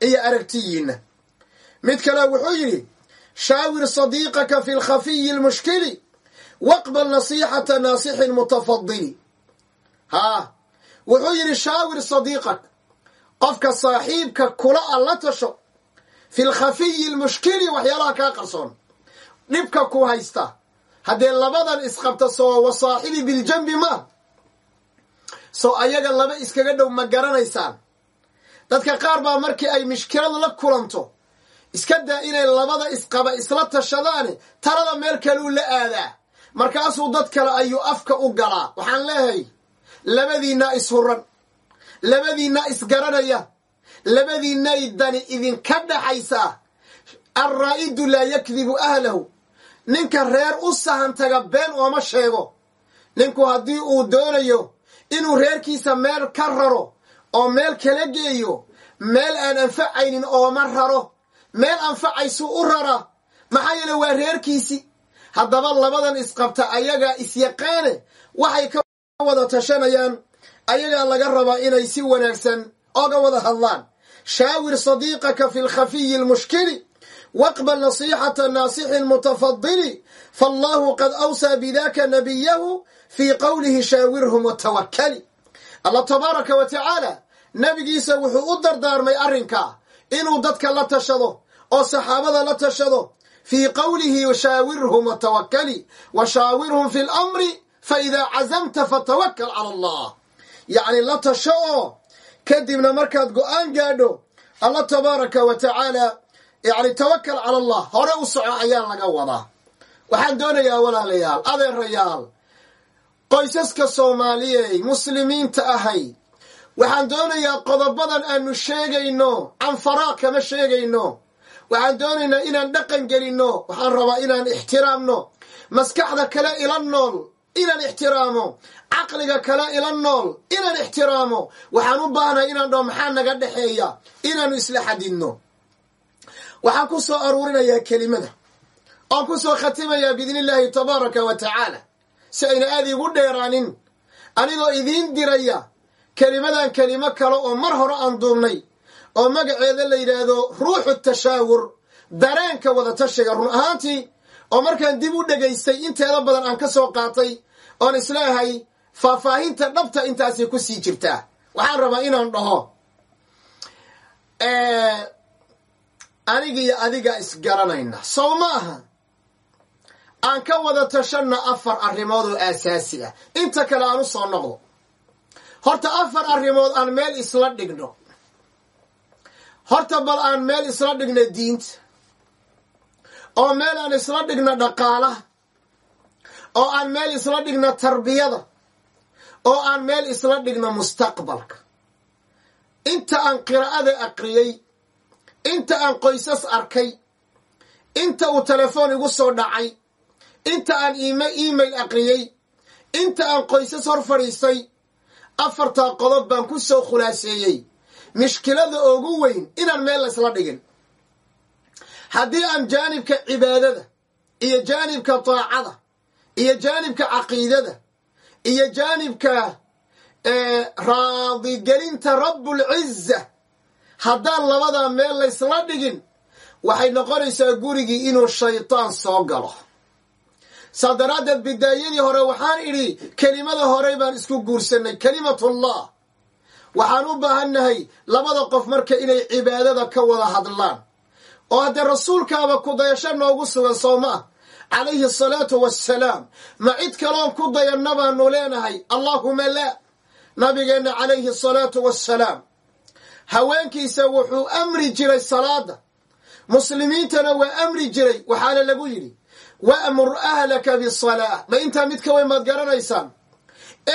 iyo aragtiyiinna mid kale wuxuu yidhi shaawir sadiiqaka fi lkhafiyi lmushkili waqbal nasiixata naasixin mutafadili haa wuxuu yidhi shaawir sadiiqak qofka saaxiibka kula a la tasho fi lkhafiyi lmushkili waxyaalaha kaa qarsoon dhibka ku haysta haddee labadan isqabta soo wasaaxibi biljambi maa soo ayaga laba iskaga dhow ma garanaysaan. Dadka qaar baa markii ay mishkilad la kulanto iska daa inay labada isqaba isla tashadaane talada meel kaluu la aadaa. Markaasuu dad kale ayuu afka u galaa. Waxaan leehay labadiinnaa ishuran labadiinnaa isgaranaya labadiinnay dani idinka dhaxaysaa alraa'idu laa yakdibu ahlahu. Ninka reer u sahantaga been ooma sheego. Ninku haddii uu doonayo inuu reerkiisa meel ka raro oo meel kala geeyo meel aan anfacaynin ooma raro meel anfacaysuu u rara. Maxaa yeele waa reerkiisi. Haddaba labadan isqabta ayagaa isyaqaane waxay ka wada tashanayaan. Ayagaa laga rabaa inay si wanaagsan oga wada hadlaan. Shaawir sadiiqaka fi lkhafiyi lmushkili waqbal nasiixata naasixin mutafadili faallahu qad awsaa bidaka nabiyahu fii qowlihi shaawirhum watawakali allah tabaaraka wa tacaala nebigiisa wuxuu u dardaarmay arrinkaa inuu dadka la tashado oo saxaabada la tashado fii qowlihi shaawirhum watawakali wa shaawirhum fi lamri fa idaa cazamta fatawakal cala allah. Yacni la tasho oo kadibna markaad go'aan gaadho allah tabaaraka wa tacaala yacni tawakal cala allah. Hore u soco ayaa laga wadaa. Waxaan doonayaa walaalayaal adeerayaal qoysaska soomaaliyey muslimiinta ahay. Waxaan doonayaa qodobadan aanu sheegayno canfaraa kama sheegayno waxaan doonaynaa inaan dhaqan gelinno. Waxaan rabaa inaan ixtiraamno. Maskaxda kale ila nool inaan ixtiraamo. Caqliga kale ila nool inaan ixtiraamo. Waxaan u baahnay inaan dhaho maxaa naga dhexeeya? Inaanu isla xadidno. Waxaan ku soo aruurinayaa kelimada. Oon ku soo khatimayaa biidni illaahi tabaaraka wa tacaala. Si ayna aada igu dheeraanin anigoo idiin diraya kelimadan kelimo kale oo mar hore aan duubnay oo magaceeda la yidhaahdo ruuxu tashaawur dareenka wada tashiga run ahaantii oo markaan dib u dhegaystay inteeda badan aan ka soo qaatay oon isleehay faahfaahinta dhabta intaasay ku sii jirtaa waxaan rabaa inaan dhaho anigiyo adiga isgaranayna sow ma aha aan ka wada tashanna afar arrimood oo aasaasi ah. Inta kale aan u soo noqdo. Horta afar arrimood aan meel isla dhigno horta bal aan meel isla dhigno diinta oo meel aan isla dhigno dhaqaalaha oo aan meel isla dhigno tarbiyada oo aan meel isla dhigno mustaqbalka. Inta aan qiraa'ada aqriyey inta aan qoysas arkay inta uu telefoon igu soo dhacay inta aan email aqriyey inta aan qoysas hor fadhiistay afartaa qodob baan ku soo khulaaseeyey mishkilada ugu weyn inaan meel laysla dhigin. Haddii aan jaanibka cibaadada iyo jaanibka daacada iyo jaanibka caqiidada iyo jaanibka raadigelinta rabbulciza haddaan labadaa meel laysla dhigin waxay noqonaysaa gurigii inuu shaytaan soo galo. Saa daraaddeed bidaayadii hore waxaan idhi kelimada horey baan isku guursanay kelimatullah waxaan u baahannahay labada qof marka inay cibaadada ka wada hadlaan. Oo haddee rasuulkaaba kudayasho noogu sugan soo ma ah. Calayhi asalaatu wassalaam. Ma cid kaloon ku dayanna baanu leenahay? Allaahuma laa nabigeenna calayhi asalaatu wassalaam. Haweenkiisa wuxuu amri jiray salaada muslimiintana waa amri jiray waxaana lagu yidhi wa'mur ahlaka bisalaa. Ma intaa mid ka weyn baad garanaysaan?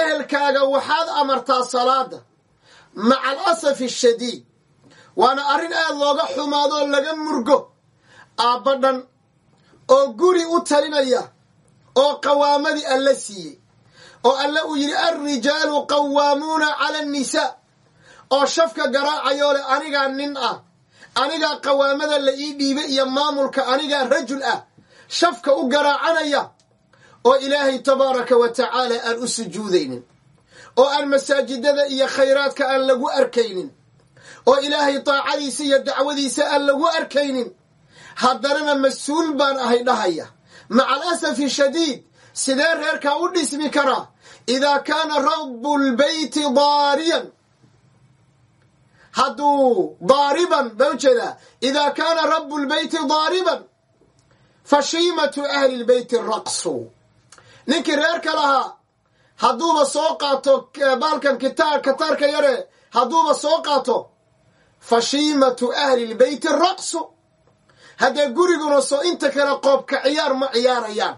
Ehelkaaga waxaad amartaa salaada maca alasafi ashadiid waana arrin aad looga xumaadoo laga murgo aabba dhan oo guri u talinaya oo qawaamadii alla siiyey oo alle uu yidhi alrijaalu qawaamuuna cala annisaa oo shafka garaacayoo leh anigaa nin ah anigaa qawaamada la ii dhiibay iyo maamulka anigaa rajul ah shafka u garaacanaya oo ilaahay tabaaraka wa tacaala aan u sujuudaynin oo aan masaajidada iyo khayraadka aan lagu arkaynin oo ilaahay daacadiisa iyo dacwadiisa aan lagu arkaynin haddanana mas'uul baan ahay dhahaya. Maca alasafi shadiid sidee reerkaa u dhismi karaa idaa kaana rabu lbeyti daariyan. Hadduu daariban baa u jeedaa idaa kaana rabu lbeyti daariban fa shiimatu ahli lbeyti raqsu. Ninkii reerka lahaa hadduuba soo qaato baalkan kitaar kataarka yare hadduuba soo qaato. Fa shiimatu ahli lbeyti raqsu. Haddee guriguna soo inta kale qoobka ciyaar ma ciyaarayaan.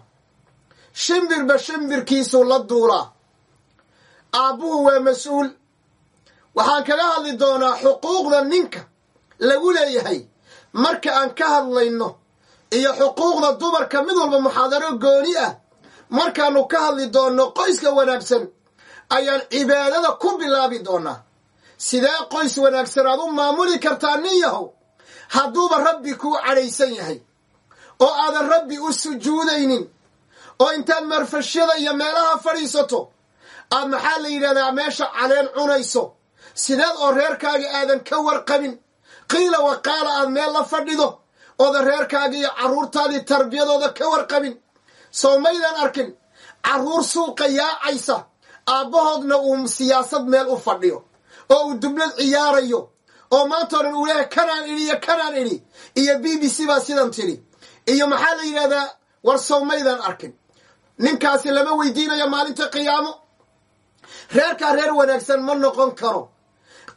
Shimbirba shimbirkiisuu la duulaa. Aabbuhu waa mas'uul. Waxaan kaga hadli doonaa xuquuqda ninka lagu leeyahay. Marka aan ka hadlayno iyo xuquuqda dumarka mid walba muxaadaro gooni ah markaanu ka hadli doonno qoyska wanaagsan ayaan cibaadada ku bilaabi doonaa sidee qoys wanaagsan aad u maamuli kartaa nin yahow hadduuba rabbi kuu cadhaysan yahay oo aadan rabbi u sujuudaynin oo intaad marfashyada iyo meelaha fadhiisato aad maxaa la yidhahdaa meesha caleen cunayso sideed oo reerkaaga aadan ka warqabin. Qiila waqaala aad meel la fadhido oodan reerkaaga iyo carruurtaadii tarbiyadooda ka warqabin soo maydaan arkin. Carruur suuqa yaacaysa aabbahoodna uu siyaasad meel u fadhiyo. Oo uu dublad ciyaarayo. Oo maanta o dhan uu leehay kanaan idhi iyo kanaan idhi. Iyo b b c baa sidan tidhi. Iyo maxaa la yidhahdaa war sow maydaan arkin. Ninkaasi lama weydiinayo maalinta qiyaamo. Reerkaa reer wanaagsan ma noqon karo.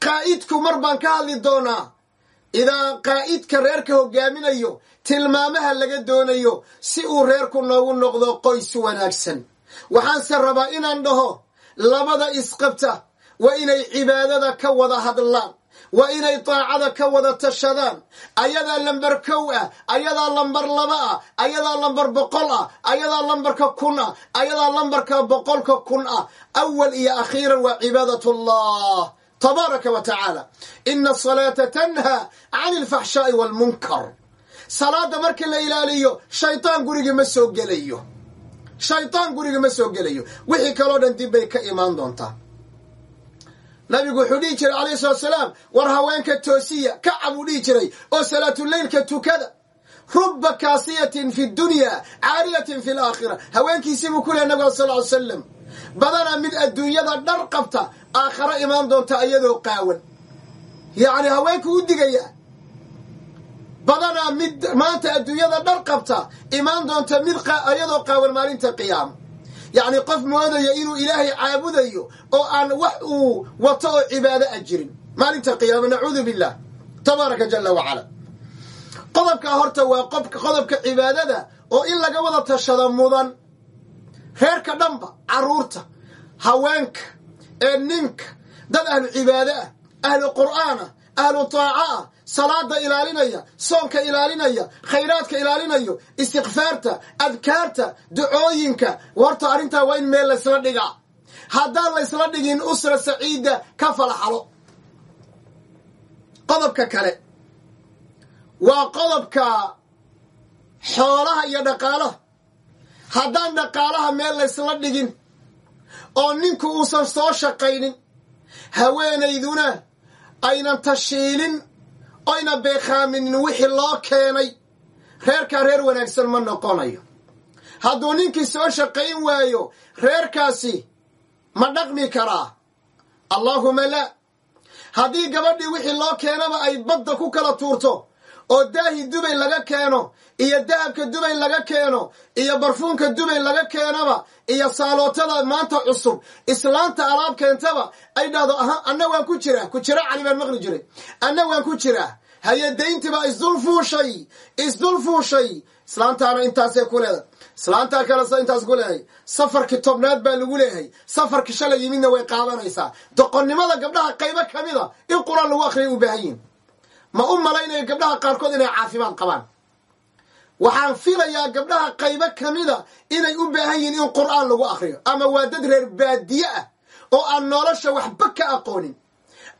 Qaa'idku mar baan ka hadli doonaa idaa qaa'idka reerka hogaaminayo tilmaamaha laga doonayo si uu reerku noogu noqdo qoys wanaagsan. Waxaanse rabaa inaan dhaho labada isqabta waa inay cibaadada ka wada hadlaan waa inay daacada ka wada tashadaan. Ayadaa lambar kow ah ayadaa lambar laba ah ayadaa lambar boqol ah ayadaa lambarka kun ah ayadaa lambarka boqolka kun ah. Awal iyo akhiiran waa cibaadat allah tabaaraka wa tacaala ina asalaata tanha can alfaxshaa'i waalmunkar salaada markii la ilaaliyo shaydaan gurigi ma soo gelayo. Shaydaan guriga ma soo gelayo. Wixii kaloo dhan dib bay ka imaan doontaa. Nabigu wuxuu dhihi jiray alayhi salatu salaam war haweenka toosiya kaca buu dhihi jiray oo salaatuleylka tukada. Ruba kaasiyatin fi dunya caariyatin fi laakhira. Haweenkiisii buu ku lehay nabiga sal ly salam badanaa mid adduunyada dhar qabta aakharo imaan doonta iyadoo qaawan. Yacni haweenku u digaya. Badanaa mid maanta adduunyada dhar qabta imaan doonta mid iyadoo qaawan maalinta qiyaama yacni qof moodayo inuu ilaahay caabudayo oo aan wax uu wato oo cibaado a jirin. Maalinta qiyaama nacuudu billah. Tabaaraka jala wacala qodobkaa horta waa qodobka cibaadada oo in laga wada tashado mudan reerka dhanba carruurta haweenka ee ninka dad ahlu cibaado ah ahlu qur'aan ah ahlu taaca ah salaada ilaalinaya soonka ilaalinaya khayraadka ilaalinayo istikfaarta adkaarta ducooyinka. Warta arrintaa waa in meel laysla dhigaa haddaan laysla dhigin usra saciida ka falaxalo. Qodobka kale. Waa qodobka xoolaha iyo dhaqaalaha haddaan dhaqaalaha meel laysla dhigin oo ninku uusan soo shaqaynin haweenayduna aynan tashiilin oyna beekhaaminin wixii loo keenay reerkaa reer wanaagsan ma noqonayo. Hadduu ninkii soo shaqayn waayo reerkaasi ma dhaqmi karaa. Allaahuma laa haddii gabadhii wixii loo keenaba ay badda ku kala tuurto oo daahi dubay laga keeno iyo dahabka dubay laga keeno iyo barfuunka dubay laga keenaba iyo saalootada maanta cusub islaanta alaab keentaba ay dhahdo aha anna waan ku jiraa. Ku jira cali baan maqli jiray. Anna waan ku jiraa. Haye dayntiibaa isdul fuushay isdul fuushay. Islaantaana intaasay ku leedahay islaantaa kalesa intaas ku leehay. Safarkii tobnaad baa lagu leeyahay safarkii shalay yimidna way qaadanaysaa. Doqonnimada gabdhaha qaybo ka mida in qur'aan lagu akhriyay u baahan yihiin ma u malaynayo gabdhaha qaarkood inay caafimaad qabaan. Waxaan filayaa gabdhaha qaybo ka mida inay u baahan yihiin in qur'aan lagu akriyo ama waa dad reer baadiye ah oo aan nolosha waxba ka aqoonin.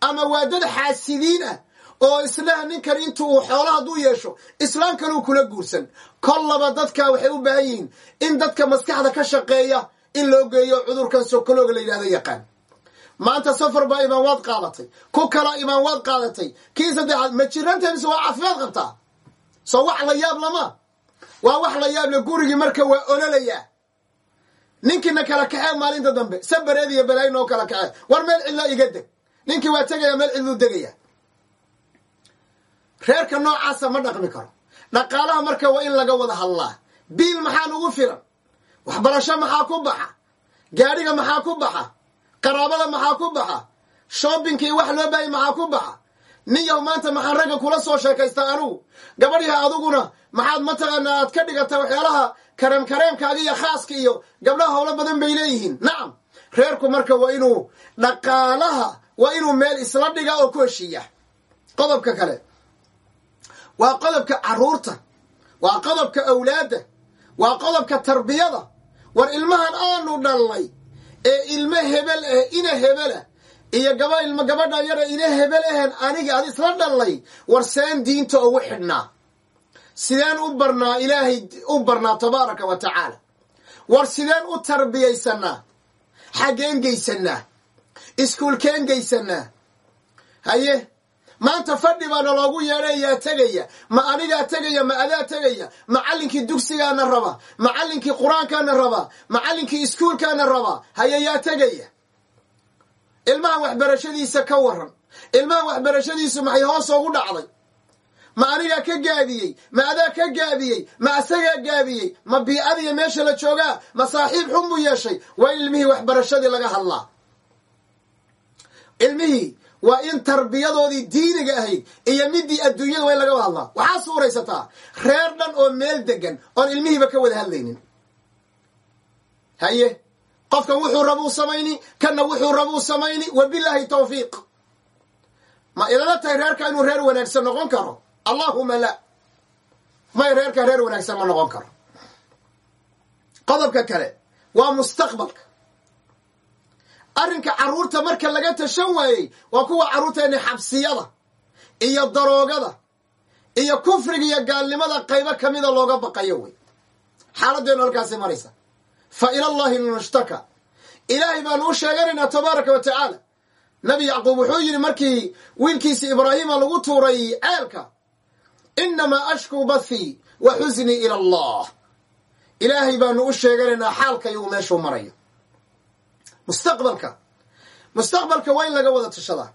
Ama waa dad xaasidiin ah oo islaha ninkan intuu xoolo hadduu yeesho islaam kaleu kula guursan. Kollaba dadka waxay u baahan yihiin in dadka maskaxda ka shaqeeya in loo geeyo cudurkan sokolooga la yidhahdo yaqaan maanta safar baa imaan waad qaadatay. Ku kala imaan waad qaadatay. Kii saddexaad ma jiranta mise waa caafimaad qabtaa? Soo wax la yaab lama. Waa wax la yaab le gurigii marka waa ololayaa ninkiina kala kaxee maalinta dambe? Sabareed iyo balaayi noo kala kaxee war meel cidla iga deg. Ninkii waa tegaya meel cidluu degaya. Reerka noocaasa ma dhaqmi karo. Dhaqaalaha marka waa in laga wada hadlaa. Biil maxaa nugu filan? Waxbarasho maxaa ku baxa? Gaadhiga maxaa ku baxa qaraabada maxaa ku baxa? Shoobinkii wax loo baayay maxaa ku baxa? Nin yaw maanta maxaan ragga kula soo sheekaystaa anugu gabadhiha adiguna maxaad mataqaana aad ka dhigataa waxyaalaha kareem kareemkaaga iyo khaaska iyo gabdhaha howlo badan bay leeyihiin? Nacam reerku marka waa inuu dhaqaalaha waa inuu meel isla dhiga oo ku heshiiya. Qodobka kale. Waa qodobka carruurta. Waa qodobka awlaadda. Waa qodobka tarbiyada. War ilmahan aanu dhalnay ee ilmo hebel ah ina hebela iyo gaba ilmo gabadha yara ina hebel ahan aniga ad isla dhalnay war seen diinta ugu xidhnaa. Sideen u barnaa ilaahay u barnaa tabaaraka wa tacaala. War sideen u tarbiyaysanaa xaggeen geysanaa iskuulkeen geysanaa. Haye maanta fadhi baana loogu yeedhayaa tegaya ma anigaa tegaya ma adaa tegaya macallinkii dugsigaana raba macallinkii qur'aankaana raba macallinkii iskuulkaana raba haye yaa tegaya. Ilmahan waxbarashadiisa ka waran ilmahan waxbarashadiisu maxay hoos ugu dhacday? Ma anigaa ka gaabiyey ma adaa ka gaabiyey ma asagaa gaabiyey ma biicadiiyo meesha la joogaa ma saaxiib xun buu yeeshay? Waa in ilmihii waxbarashadii laga hadlaa. Ilmihii waa in tarbiyadoodii diiniga ahayd iyo midii adduunyada waa in laga wada hadlaa. Waxaa suuraysataa reer dhan oo meel degan oon ilmihiiba ka wada hadlaynin. Haye qofkan wuxuu rabuu samayni kanna wuxuu rabuu samayni wabilaahi tawfiiq. Ma ilala tahay reerka inuu reer wanaagsan noqon karo? Allahuma la. May reerka reer wanaagsan ma noqon karo? Qodobka kale waa mustaqbalka arrinka carruurta marka laga tashan waayey waa kuwa carruurteeni xabsiyada iyo daroogada iyo kufriga iyo gaalnimada qaybo kamida looga baqayo wey xaaladdeenu halkaasi maraysa. Fa ilallahi nushtaka. Ilaahay baanu u sheeganaynaa tabaaraka wa tacaala. Nabi yacquub wuxuu yidhi markii wiilkiisi ibraahiima lagu tuuray ceelka innamaa ashkuu bathii wa xusnii ila allah. Ilaahay baanu u sheeganaynaa xaalkaygu meeshuu marayo mustaqbalka. Mustaqbalka waa in laga wada tashadaa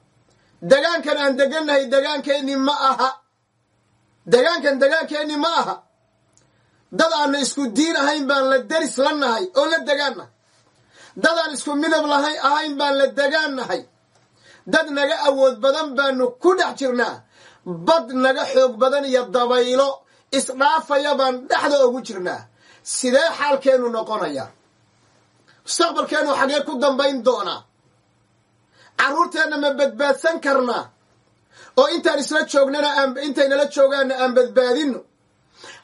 degaankan aan degannahay degaankeennii ma aha. Degaankan degaankeennii ma aha. Dad aana isku diin ahayn baan la deris la nahay oo la degaannahay. Dad aan isku midab lahay ahayn baan la degaannahay. Dad naga awood badan baanu ku dhex jirnaa. Bad naga xoog badan iyo dabaylo isdhaafaya baan dhexda ugu jirnaa. Sidee xaalkeennu noqonayaa mustaqbalkeennu xagee ku dambayn doonaa. Carruurteenna ma badbaadsan karnaa oo intaan isla joognana aan intaynala joogaanna aan badbaadinno.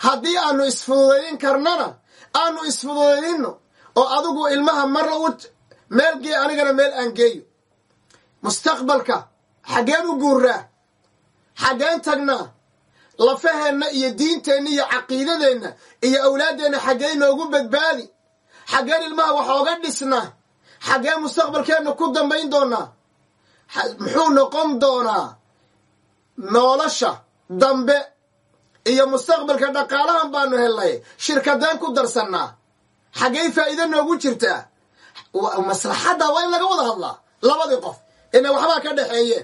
Haddii aanu isfududaynin karnana aanu isfududayninno oo adigu ilmaha mar u meel gee anigana meel aan geeyo. Mustaqbalka xaggeen u guuraa xaggeen tagnaa. Lafaheenna iyo diinteenna iyo caqiidadeenna iyo awlaaddeenna xaggee noogu badbaadi xaggeen ilmaha wax ooga dhisnaa. Xaggeen mustaqbalkeenna ku dambayn doonaa. Muxuu noqon doonaa nolosha dambe iyo mustaqbalka dhaqaalahan baanu hellay shirkadeen ku darsannaa. Xaggey faa'iide noogu jirtaa maslaxadda waa in laga wada hadlaa labadii qof. Ina waxbaa ka dhexeeye.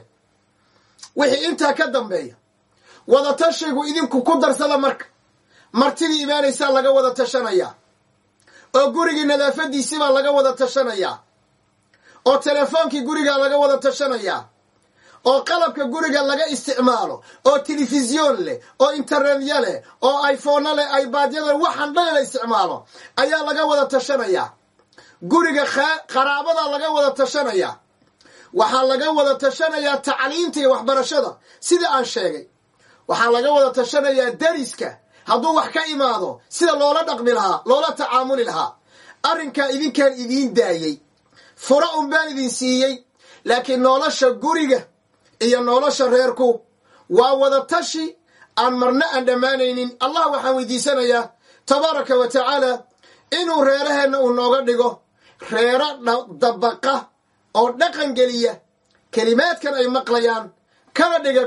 Wixii intaa ka dambeeya. Wadatashigu idinku ku darsada marka. Martidii imaanaysaa laga wada tashanayaa oo gurigii nadaafadiisibaa laga wada tashanayaa oo telefoonkii gurigaa laga wada tashanayaa oo qalabka guriga laga isticmaalo oo telefisyoon leh oo internetya leh oo iphona leh ibaadyada waxaan dhan la isticmaalo ayaa laga wada tashanayaa guriga qaraabada laga wada tashanayaa waxaa laga wada tashanayaa tacliinta iyo waxbarashada. Sida aan sheegay waxaa laga wada tashanayaa dariska hadduu wax ka imaado sida loola dhaqmi lahaa loola tacaamuli lahaa arrinkaa idinkaan idiin daayey fura un baan idin siiyey laakiin nolosha guriga iyo nolosha reerku waa wada tashi aan marna aan dhammaanaynin. Allah waxaan weydiisanayaa tabaaraka wa tacaala inuu reeraheenna uu nooga dhigo. Reero dabaqa oo dhaqan geliya. Kelimaadkan ay maqlayaan. Kana dhiga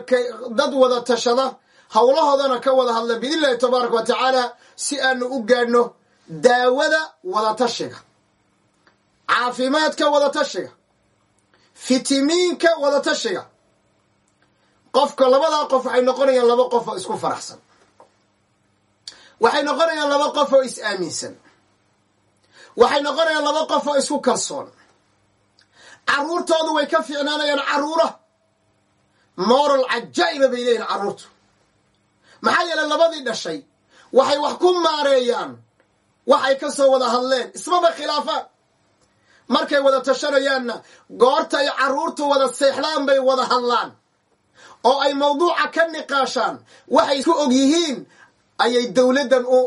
dad wada tashada howlahoodana ka wada hadla biidnillahi tabaaraka wa tacaala si aanu u gaadhno daawada wadatashiga caafimaadka wadatashiga fitimiinka wadatashiga. Qofka labadaa qof waxay noqonayaan laba qof oo isku faraxsan. Waxay noqonayaan laba qof oo is aaminsan waxay noqonayaan laba qof oo isku kalsoon. Carruurtoodu way ka fiicnaanayaan carruura moral cajaa'iba bay leeyihiin carruurtu maxaa yeelay labadii dhashay waxay wax ku maareeyaan waxay ka soo wada hadleen. Ismaba khilaafaan markay wada tashanayaanna goorta ay carruurtu wada seexdaan bay wada hadlaan. Oo ay mawduuca ka niqaashaan waxay ku og yihiin ayay dowladdan u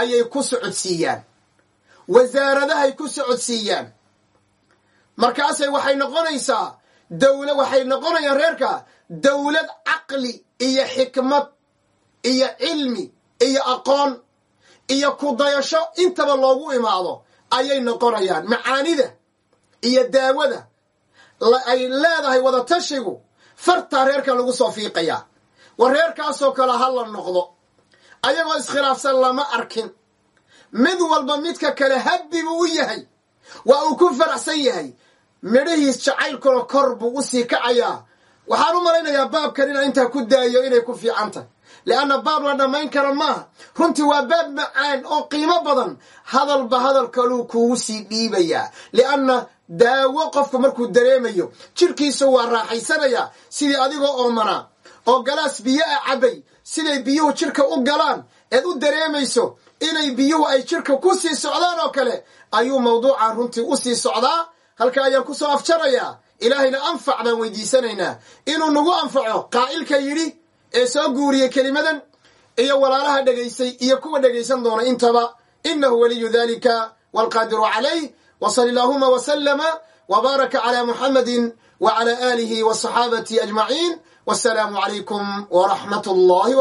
ayay ku socodsiiyaan. Wasaaradahay ku socodsiiyaan. Markaasay waxay noqonaysaa dowla waxay noqonayaan reerka dowlad caqli iyo xikmad iyo cilmi iyo aqoon iyo kudayasho intaba loogu imaado ayay noqonayaan. Macaanida iyo daawada ay leedahay wadatashigu fartaa reerka lagu soo fiiqayaa war reerkaasoo kale ha la noqdo. Ayagoo iskhilaafsan lama arkin. Mid walba midka kale habbi buu u yahay. Waa uu ku faraxsan yahay. Midhahiis jacaylkuna kor buu u sii kacayaa. Waxaan u malaynayaa baabkan inaan intaa ku daayo inay ku fiican tahay leanna baab la dhammayn kara maaha runtii waa baab macaan oo qiimo badan hadalba hadal kaluu kuugu sii dhiibayaa lianna daawo qofku markuu dareemayo jidhkiisa waa raaxaysanayaa sidii adigoo oomanaa oo galaas biyo a cabbay siday biyuhu jidhka u galaan eed u dareemayso inay biyuhu ay jidhka ku sii socdaan oo kale ayuu mawduucan runtii u sii socdaa halka ayaan ku soo afjarayaa ilaahayna anfac baan weydiisanaynaa inuu nagu anfaco qaa'ilka yidhi ee soo guuriyey kelimadan iyo walaalaha dhegaysay iyo kuwa dhegaysan doona intaba inahu waliyu dalika walqaadiru calayh wa sal allaahuma wasalama wbaaraka cla muxamadi wcla aalihi wصaxaabati ajmaciin wasalaamu calaykum wraxmat llahi